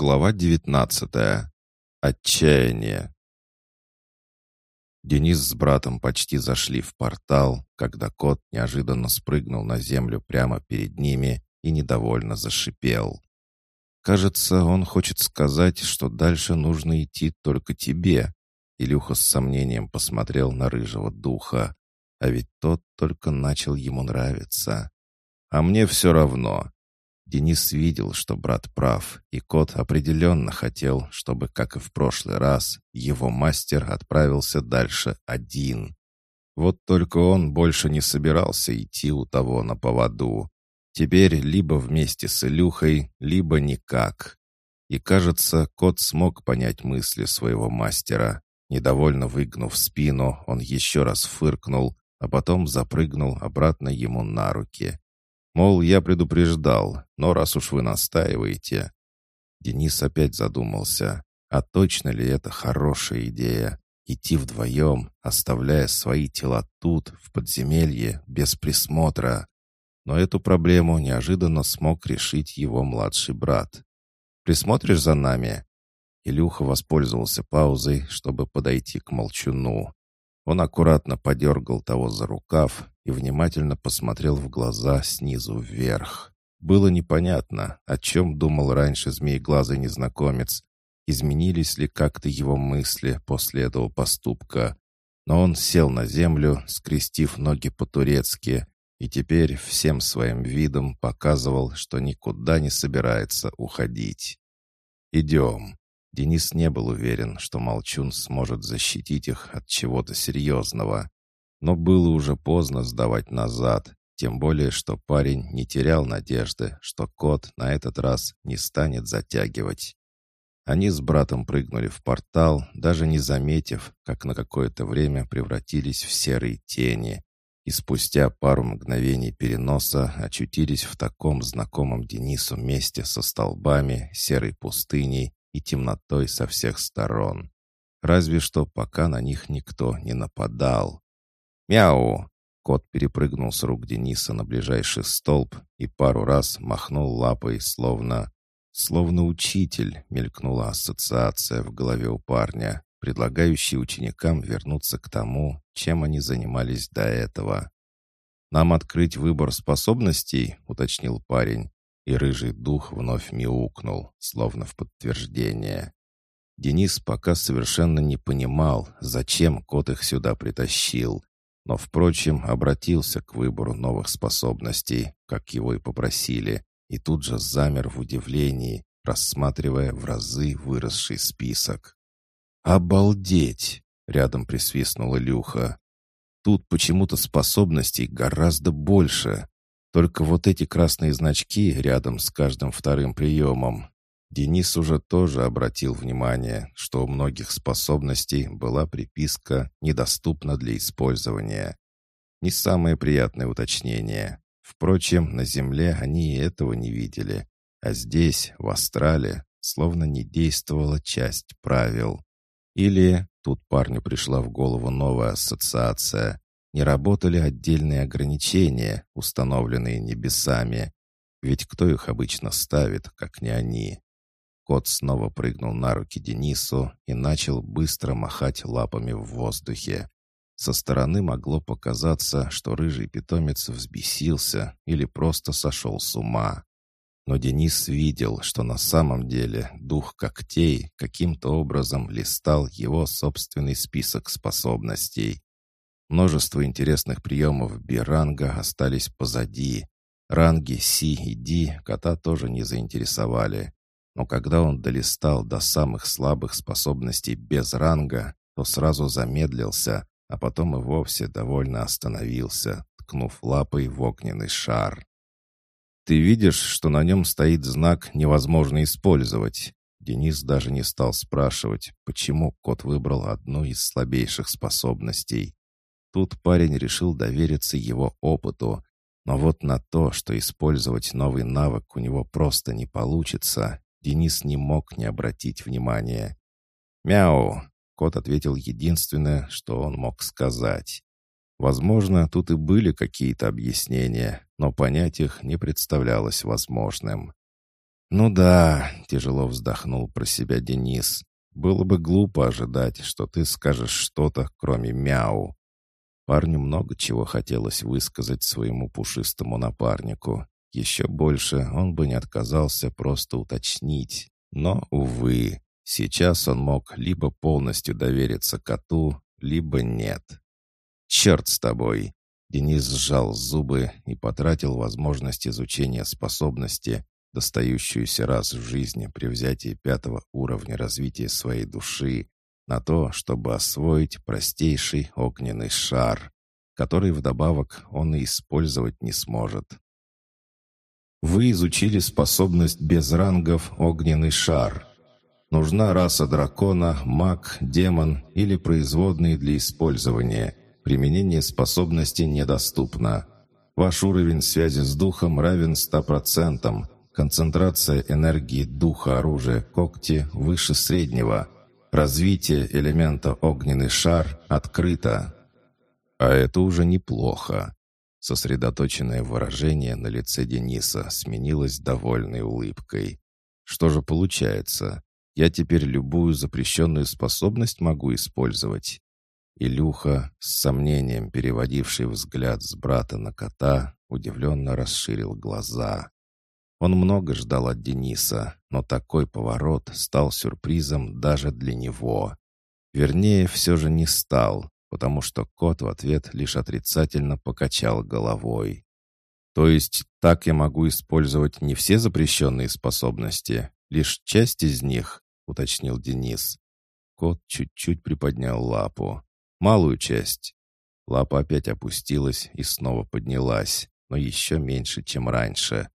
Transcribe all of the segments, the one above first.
Глава 19. Отчаяние. Денис с братом почти зашли в портал, когда кот неожиданно спрыгнул на землю прямо перед ними и недовольно зашипел. «Кажется, он хочет сказать, что дальше нужно идти только тебе». Илюха с сомнением посмотрел на рыжего духа. А ведь тот только начал ему нравиться. «А мне все равно. Денис видел, что брат прав, и кот определенно хотел, чтобы, как и в прошлый раз, его мастер отправился дальше один. Вот только он больше не собирался идти у того на поводу. Теперь либо вместе с Илюхой, либо никак. И, кажется, кот смог понять мысли своего мастера. Недовольно выгнув спину, он еще раз фыркнул, а потом запрыгнул обратно ему на руки. Мол, я предупреждал, но раз уж вы настаиваете... Денис опять задумался, а точно ли это хорошая идея? Идти вдвоем, оставляя свои тела тут, в подземелье, без присмотра. Но эту проблему неожиданно смог решить его младший брат. «Присмотришь за нами?» Илюха воспользовался паузой, чтобы подойти к молчуну. Он аккуратно подергал того за рукав и внимательно посмотрел в глаза снизу вверх. Было непонятно, о чем думал раньше змееглазый незнакомец, изменились ли как-то его мысли после этого поступка. Но он сел на землю, скрестив ноги по-турецки, и теперь всем своим видом показывал, что никуда не собирается уходить. «Идем». Денис не был уверен, что Молчун сможет защитить их от чего-то серьезного. Но было уже поздно сдавать назад, тем более, что парень не терял надежды, что кот на этот раз не станет затягивать. Они с братом прыгнули в портал, даже не заметив, как на какое-то время превратились в серые тени, и спустя пару мгновений переноса очутились в таком знакомом Денису месте со столбами, серой пустыней и темнотой со всех сторон. Разве что пока на них никто не нападал. «Мяу!» Кот перепрыгнул с рук Дениса на ближайший столб и пару раз махнул лапой, словно... Словно учитель, мелькнула ассоциация в голове у парня, предлагающий ученикам вернуться к тому, чем они занимались до этого. «Нам открыть выбор способностей?» — уточнил парень, и рыжий дух вновь мяукнул, словно в подтверждение. Денис пока совершенно не понимал, зачем кот их сюда притащил, но, впрочем, обратился к выбору новых способностей, как его и попросили, и тут же замер в удивлении, рассматривая в разы выросший список. «Обалдеть!» — рядом присвистнула Люха. «Тут почему-то способностей гораздо больше. Только вот эти красные значки рядом с каждым вторым приемом. Денис уже тоже обратил внимание, что у многих способностей была приписка «недоступна для использования». Не самое приятное уточнение. Впрочем, на Земле они и этого не видели. А здесь, в Астрале, словно не действовала часть правил. Или, тут парню пришла в голову новая ассоциация, не работали отдельные ограничения, установленные небесами. Ведь кто их обычно ставит, как не они? Кот снова прыгнул на руки Денису и начал быстро махать лапами в воздухе. Со стороны могло показаться, что рыжий питомец взбесился или просто сошел с ума. Но Денис видел, что на самом деле дух когтей каким-то образом листал его собственный список способностей. Множество интересных приемов Биранга остались позади. Ранги Си и Ди кота тоже не заинтересовали. Но когда он долистал до самых слабых способностей без ранга, то сразу замедлился, а потом и вовсе довольно остановился, ткнув лапой в огненный шар. «Ты видишь, что на нем стоит знак «невозможно использовать»?» Денис даже не стал спрашивать, почему кот выбрал одну из слабейших способностей. Тут парень решил довериться его опыту, но вот на то, что использовать новый навык у него просто не получится, Денис не мог не обратить внимания. «Мяу!» — кот ответил единственное, что он мог сказать. Возможно, тут и были какие-то объяснения, но понять их не представлялось возможным. «Ну да», — тяжело вздохнул про себя Денис. «Было бы глупо ожидать, что ты скажешь что-то, кроме мяу». Парню много чего хотелось высказать своему пушистому напарнику. Еще больше он бы не отказался просто уточнить. Но, увы, сейчас он мог либо полностью довериться коту, либо нет. «Черт с тобой!» Денис сжал зубы и потратил возможность изучения способности, достающуюся раз в жизни при взятии пятого уровня развития своей души, на то, чтобы освоить простейший огненный шар, который вдобавок он и использовать не сможет. Вы изучили способность без рангов «Огненный шар». Нужна раса дракона, маг, демон или производные для использования. Применение способности недоступно. Ваш уровень связи с духом равен 100%. Концентрация энергии духа оружия когти выше среднего. Развитие элемента огненный шар открыто. А это уже неплохо. Сосредоточенное выражение на лице Дениса сменилось довольной улыбкой. Что же получается? Я теперь любую запрещенную способность могу использовать? Илюха, с сомнением переводивший взгляд с брата на кота, удивленно расширил глаза. Он много ждал от Дениса, но такой поворот стал сюрпризом даже для него. Вернее, все же не стал, потому что кот в ответ лишь отрицательно покачал головой. «То есть так я могу использовать не все запрещенные способности, лишь часть из них?» — уточнил Денис. Кот чуть-чуть приподнял лапу. «Малую часть». Лапа опять опустилась и снова поднялась, но еще меньше, чем раньше.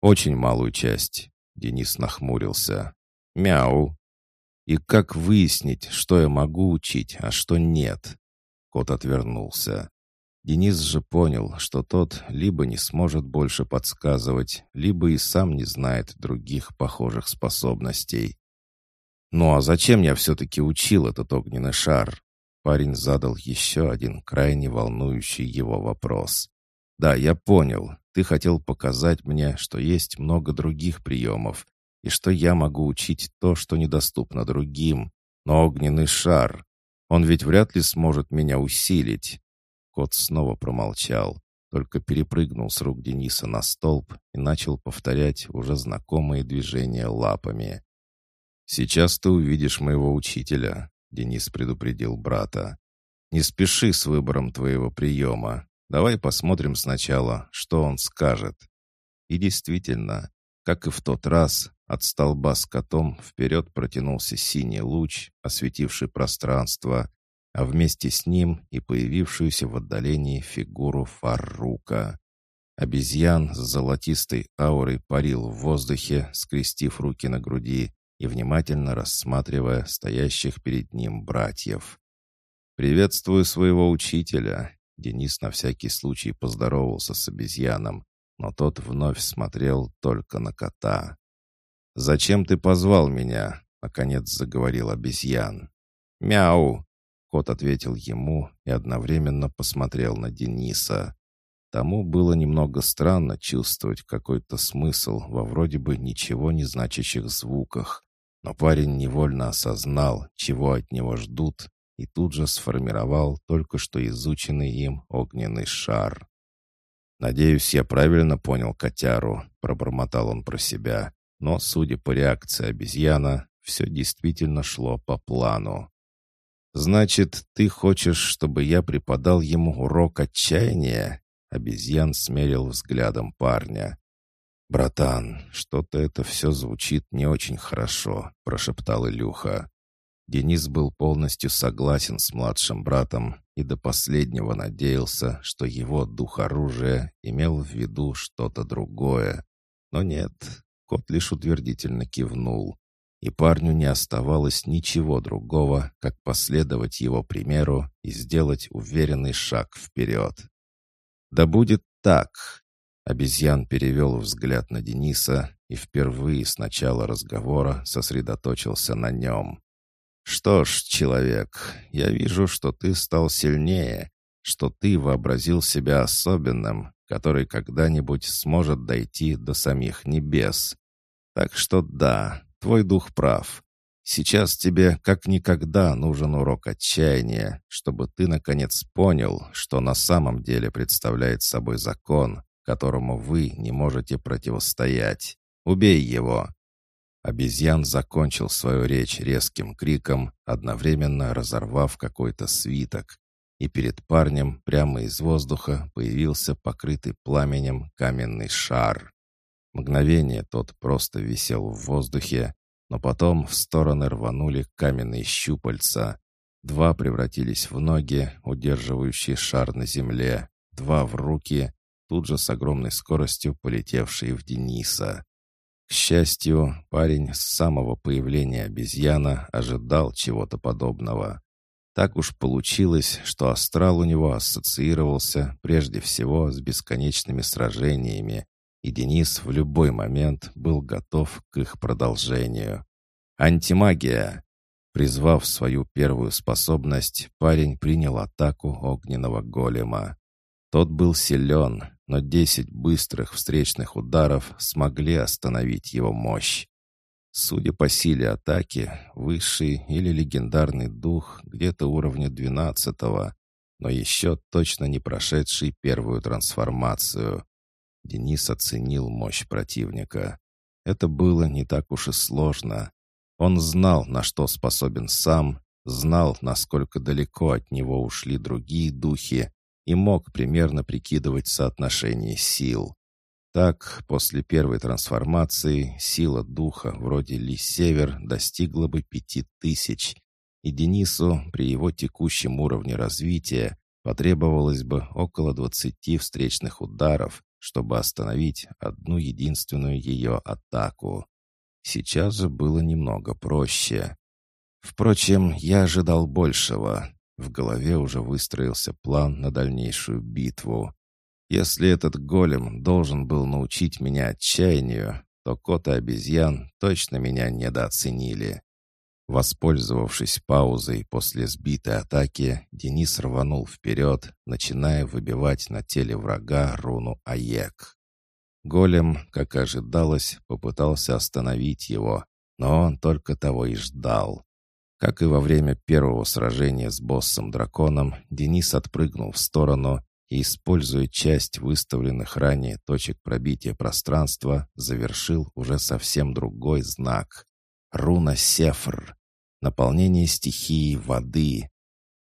«Очень малую часть», — Денис нахмурился. «Мяу». «И как выяснить, что я могу учить, а что нет?» Кот отвернулся. Денис же понял, что тот либо не сможет больше подсказывать, либо и сам не знает других похожих способностей. «Ну а зачем я все-таки учил этот огненный шар?» Парень задал еще один крайне волнующий его вопрос. «Да, я понял. Ты хотел показать мне, что есть много других приемов, и что я могу учить то, что недоступно другим. Но огненный шар, он ведь вряд ли сможет меня усилить». Кот снова промолчал, только перепрыгнул с рук Дениса на столб и начал повторять уже знакомые движения лапами. «Сейчас ты увидишь моего учителя», — Денис предупредил брата. «Не спеши с выбором твоего приема. Давай посмотрим сначала, что он скажет. И действительно, как и в тот раз, от столба с котом вперед протянулся синий луч, осветивший пространство, а вместе с ним и появившуюся в отдалении фигуру Фаррука. Обезьян с золотистой аурой парил в воздухе, скрестив руки на груди и внимательно рассматривая стоящих перед ним братьев. «Приветствую своего учителя», Денис на всякий случай поздоровался с обезьяном, но тот вновь смотрел только на кота. «Зачем ты позвал меня?» — наконец заговорил обезьян. «Мяу!» — кот ответил ему и одновременно посмотрел на Дениса. Тому было немного странно чувствовать какой-то смысл во вроде бы ничего не значащих звуках, но парень невольно осознал, чего от него ждут, и тут же сформировал только что изученный им огненный шар. «Надеюсь, я правильно понял котяру», — пробормотал он про себя, но, судя по реакции обезьяна, все действительно шло по плану. «Значит, ты хочешь, чтобы я преподал ему урок отчаяния?» Обезьян смерил взглядом парня. «Братан, что-то это все звучит не очень хорошо», — прошептал Илюха. Денис был полностью согласен с младшим братом и до последнего надеялся, что его дух оружия имел в виду что-то другое. Но нет, кот лишь утвердительно кивнул, и парню не оставалось ничего другого, как последовать его примеру и сделать уверенный шаг вперед. «Да будет так!» Обезьян перевел взгляд на Дениса и впервые с начала разговора сосредоточился на нем. «Что ж, человек, я вижу, что ты стал сильнее, что ты вообразил себя особенным, который когда-нибудь сможет дойти до самих небес. Так что да, твой дух прав. Сейчас тебе как никогда нужен урок отчаяния, чтобы ты наконец понял, что на самом деле представляет собой закон, которому вы не можете противостоять. Убей его!» Обезьян закончил свою речь резким криком, одновременно разорвав какой-то свиток. И перед парнем прямо из воздуха появился покрытый пламенем каменный шар. Мгновение тот просто висел в воздухе, но потом в стороны рванули каменные щупальца. Два превратились в ноги, удерживающие шар на земле, два в руки, тут же с огромной скоростью полетевшие в Дениса. К счастью, парень с самого появления обезьяна ожидал чего-то подобного. Так уж получилось, что астрал у него ассоциировался прежде всего с бесконечными сражениями, и Денис в любой момент был готов к их продолжению. Антимагия! Призвав свою первую способность, парень принял атаку огненного голема. Тот был силен, но десять быстрых встречных ударов смогли остановить его мощь. Судя по силе атаки, высший или легендарный дух где-то уровня двенадцатого, но еще точно не прошедший первую трансформацию. Денис оценил мощь противника. Это было не так уж и сложно. Он знал, на что способен сам, знал, насколько далеко от него ушли другие духи, и мог примерно прикидывать соотношение сил. Так, после первой трансформации сила духа вроде Ли Север достигла бы пяти тысяч, и Денису при его текущем уровне развития потребовалось бы около двадцати встречных ударов, чтобы остановить одну единственную ее атаку. Сейчас же было немного проще. Впрочем, я ожидал большего. В голове уже выстроился план на дальнейшую битву. Если этот голем должен был научить меня отчаянию, то кот и обезьян точно меня недооценили. Воспользовавшись паузой после сбитой атаки, Денис рванул вперед, начиная выбивать на теле врага руну Аек. Голем, как ожидалось, попытался остановить его, но он только того и ждал. Как и во время первого сражения с боссом-драконом, Денис отпрыгнул в сторону и, используя часть выставленных ранее точек пробития пространства, завершил уже совсем другой знак. Руна Сефр. Наполнение стихии воды.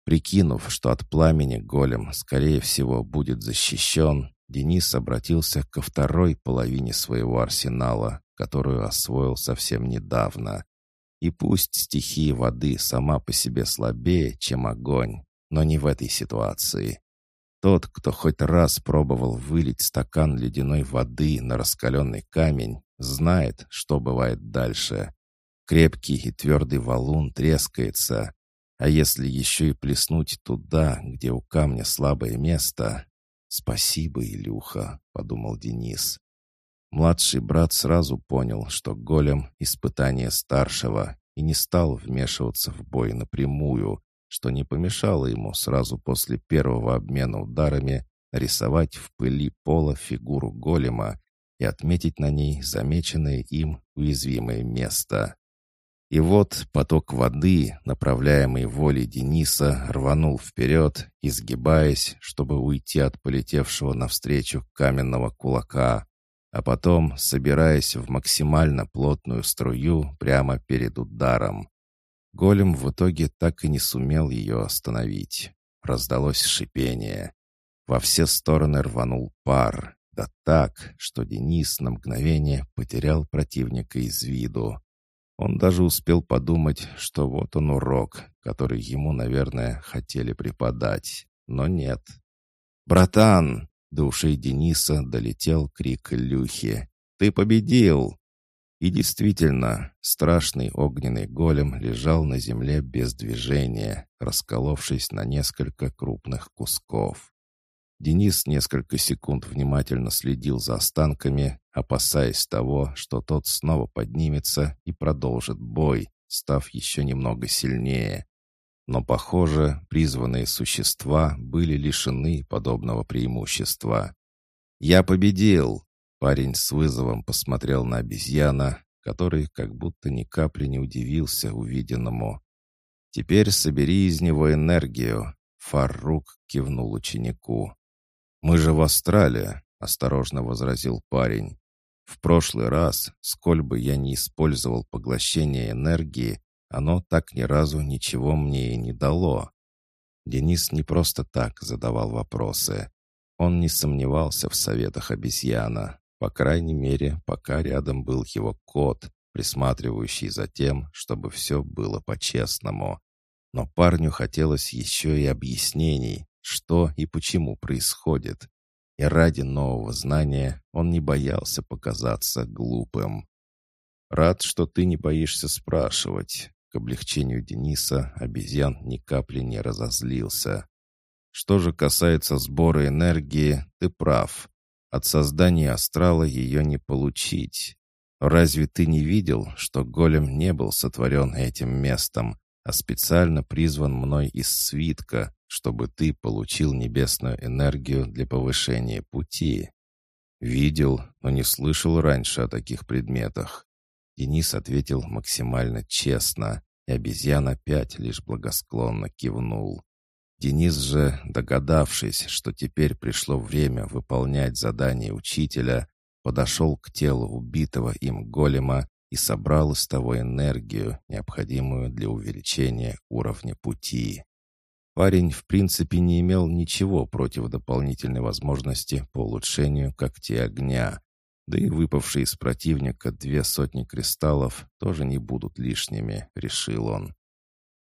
Прикинув, что от пламени голем, скорее всего, будет защищен, Денис обратился ко второй половине своего арсенала, которую освоил совсем недавно. И пусть стихия воды сама по себе слабее, чем огонь, но не в этой ситуации. Тот, кто хоть раз пробовал вылить стакан ледяной воды на раскаленный камень, знает, что бывает дальше. Крепкий и твердый валун трескается, а если еще и плеснуть туда, где у камня слабое место... «Спасибо, Илюха», — подумал Денис. Младший брат сразу понял, что голем — испытание старшего, и не стал вмешиваться в бой напрямую, что не помешало ему сразу после первого обмена ударами рисовать в пыли пола фигуру голема и отметить на ней замеченное им уязвимое место. И вот поток воды, направляемый волей Дениса, рванул вперед, изгибаясь, чтобы уйти от полетевшего навстречу каменного кулака а потом собираясь в максимально плотную струю прямо перед ударом. Голем в итоге так и не сумел ее остановить. Раздалось шипение. Во все стороны рванул пар, да так, что Денис на мгновение потерял противника из виду. Он даже успел подумать, что вот он урок, который ему, наверное, хотели преподать. Но нет. «Братан!» До ушей Дениса долетел крик Люхи. «Ты победил!» И действительно, страшный огненный голем лежал на земле без движения, расколовшись на несколько крупных кусков. Денис несколько секунд внимательно следил за останками, опасаясь того, что тот снова поднимется и продолжит бой, став еще немного сильнее. Но, похоже, призванные существа были лишены подобного преимущества. «Я победил!» Парень с вызовом посмотрел на обезьяна, который как будто ни капли не удивился увиденному. «Теперь собери из него энергию», — Фаррук кивнул ученику. «Мы же в Австралии», — осторожно возразил парень. «В прошлый раз, сколь бы я не использовал поглощение энергии, оно так ни разу ничего мне и не дало». Денис не просто так задавал вопросы. Он не сомневался в советах обезьяна, по крайней мере, пока рядом был его кот, присматривающий за тем, чтобы все было по-честному. Но парню хотелось еще и объяснений, что и почему происходит. И ради нового знания он не боялся показаться глупым. «Рад, что ты не боишься спрашивать». К облегчению Дениса обезьян ни капли не разозлился. Что же касается сбора энергии, ты прав. От создания астрала ее не получить. Разве ты не видел, что голем не был сотворен этим местом, а специально призван мной из свитка, чтобы ты получил небесную энергию для повышения пути? Видел, но не слышал раньше о таких предметах. Денис ответил максимально честно, и обезьян опять лишь благосклонно кивнул. Денис же, догадавшись, что теперь пришло время выполнять задание учителя, подошел к телу убитого им голема и собрал из того энергию, необходимую для увеличения уровня пути. Парень, в принципе, не имел ничего против дополнительной возможности по улучшению когтей огня, да и выпавшие из противника две сотни кристаллов тоже не будут лишними, решил он.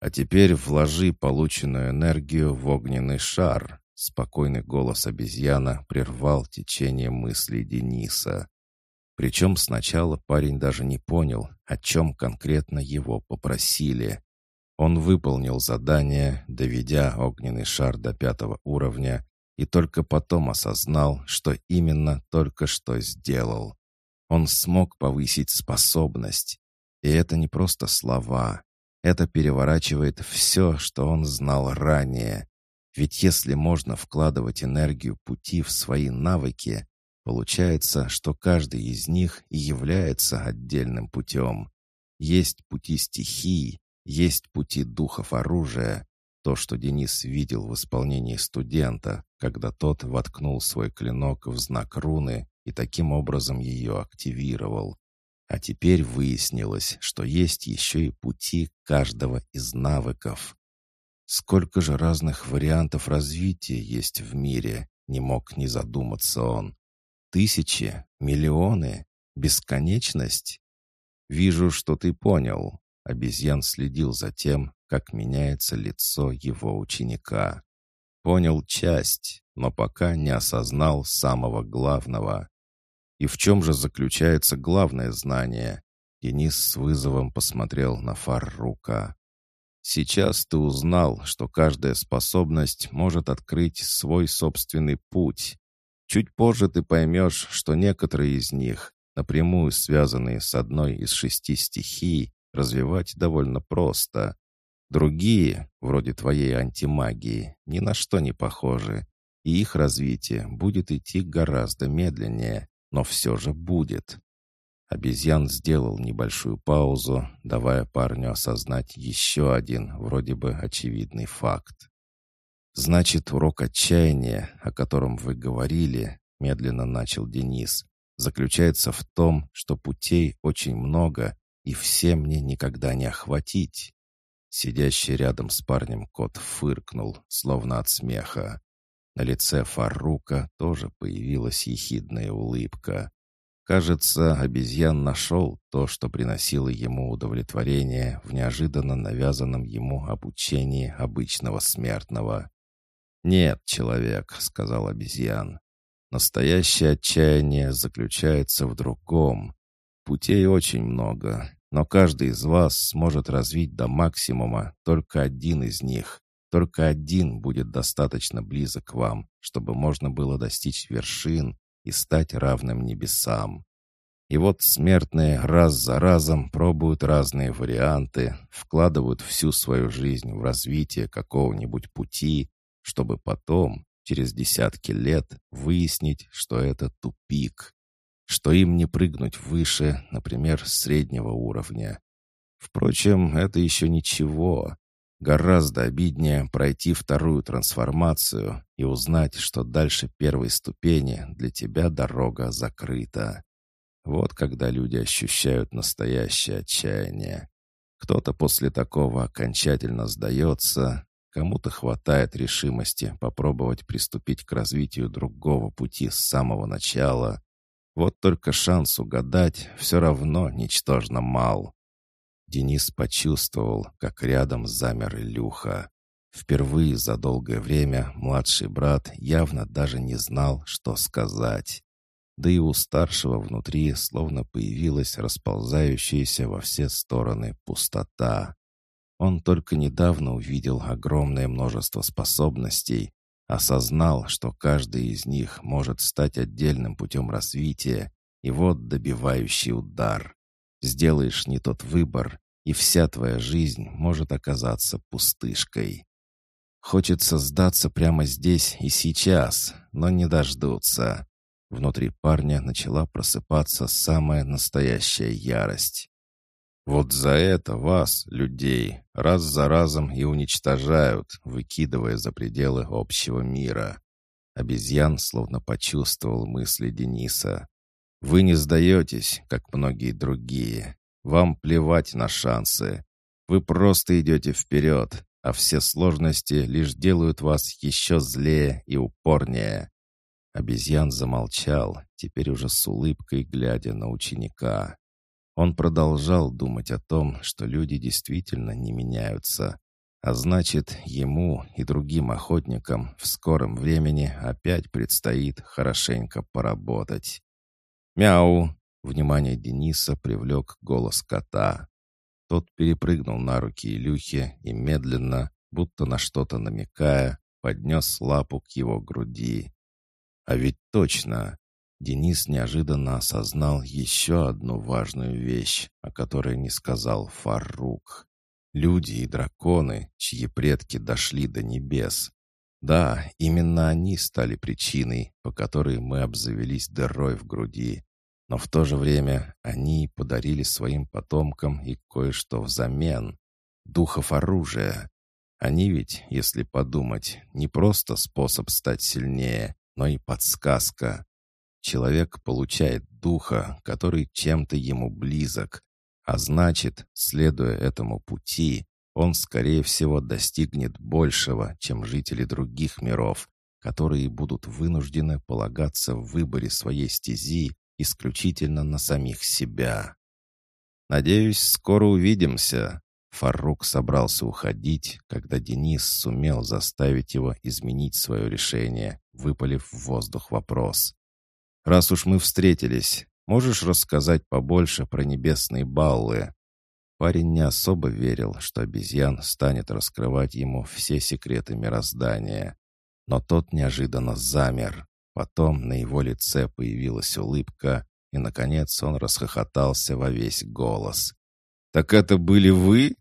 «А теперь вложи полученную энергию в огненный шар», — спокойный голос обезьяна прервал течение мыслей Дениса. Причем сначала парень даже не понял, о чем конкретно его попросили. Он выполнил задание, доведя огненный шар до пятого уровня, и только потом осознал, что именно только что сделал. Он смог повысить способность. И это не просто слова. Это переворачивает все, что он знал ранее. Ведь если можно вкладывать энергию пути в свои навыки, получается, что каждый из них и является отдельным путем. Есть пути стихий, есть пути духов оружия. То, что Денис видел в исполнении студента, когда тот воткнул свой клинок в знак руны и таким образом ее активировал. А теперь выяснилось, что есть еще и пути каждого из навыков. Сколько же разных вариантов развития есть в мире, не мог не задуматься он. Тысячи, миллионы, бесконечность? Вижу, что ты понял. Обезьян следил за тем, как меняется лицо его ученика. Понял часть, но пока не осознал самого главного. И в чем же заключается главное знание? Денис с вызовом посмотрел на Фаррука. Сейчас ты узнал, что каждая способность может открыть свой собственный путь. Чуть позже ты поймешь, что некоторые из них, напрямую связанные с одной из шести стихий, развивать довольно просто. Другие, вроде твоей антимагии, ни на что не похожи, и их развитие будет идти гораздо медленнее но все же будет. Обезьян сделал небольшую паузу, давая парню осознать еще один, вроде бы очевидный факт. «Значит, урок отчаяния, о котором вы говорили, — медленно начал Денис, — заключается в том, что путей очень много, и все мне никогда не охватить». Сидящий рядом с парнем кот фыркнул, словно от смеха. На лице Фарука тоже появилась ехидная улыбка. Кажется, обезьян нашел то, что приносило ему удовлетворение в неожиданно навязанном ему обучении обычного смертного. «Нет, человек», — сказал обезьян, — «настоящее отчаяние заключается в другом. Путей очень много, но каждый из вас сможет развить до максимума только один из них. Только один будет достаточно близок к вам, чтобы можно было достичь вершин и стать равным небесам. И вот смертные раз за разом пробуют разные варианты, вкладывают всю свою жизнь в развитие какого-нибудь пути, чтобы потом, через десятки лет, выяснить, что это тупик. Что им не прыгнуть выше, например, среднего уровня. Впрочем, это еще ничего. Гораздо обиднее пройти вторую трансформацию и узнать, что дальше первой ступени для тебя дорога закрыта. Вот когда люди ощущают настоящее отчаяние. Кто-то после такого окончательно сдается, кому-то хватает решимости попробовать приступить к развитию другого пути с самого начала. Вот только шанс угадать все равно ничтожно мал. Денис почувствовал, как рядом замер Илюха. Впервые за долгое время младший брат явно даже не знал, что сказать. Да и у старшего внутри словно появилась расползающаяся во все стороны пустота. Он только недавно увидел огромное множество способностей, осознал, что каждый из них может стать отдельным путем развития, и вот добивающий удар. Сделаешь не тот выбор, и вся твоя жизнь может оказаться пустышкой. Хочется сдаться прямо здесь и сейчас, но не дождутся. Внутри парня начала просыпаться самая настоящая ярость. Вот за это вас, людей, раз за разом и уничтожают, выкидывая за пределы общего мира. Обезьян словно почувствовал мысли Дениса. Вы не сдаетесь, как многие другие. Вам плевать на шансы. Вы просто идете вперед, а все сложности лишь делают вас еще злее и упорнее». Обезьян замолчал, теперь уже с улыбкой глядя на ученика. Он продолжал думать о том, что люди действительно не меняются. А значит, ему и другим охотникам в скором времени опять предстоит хорошенько поработать. «Мяу!» Внимание Дениса привлек голос кота. Тот перепрыгнул на руки Илюхи и медленно, будто на что-то намекая, поднес лапу к его груди. А ведь точно! Денис неожиданно осознал еще одну важную вещь, о которой не сказал Фарук. Люди и драконы, чьи предки дошли до небес. Да, именно они стали причиной, по которой мы обзавелись дырой в груди, но в то же время они подарили своим потомкам и кое-что взамен. Духов оружия. Они ведь, если подумать, не просто способ стать сильнее, но и подсказка. Человек получает духа, который чем-то ему близок, а значит, следуя этому пути, он, скорее всего, достигнет большего, чем жители других миров, которые будут вынуждены полагаться в выборе своей стези исключительно на самих себя. «Надеюсь, скоро увидимся». Фарук собрался уходить, когда Денис сумел заставить его изменить свое решение, выпалив в воздух вопрос. «Раз уж мы встретились, можешь рассказать побольше про небесные баллы?» Парень не особо верил, что обезьян станет раскрывать ему все секреты мироздания. Но тот неожиданно замер, Потом на его лице появилась улыбка, и, наконец, он расхохотался во весь голос. «Так это были вы?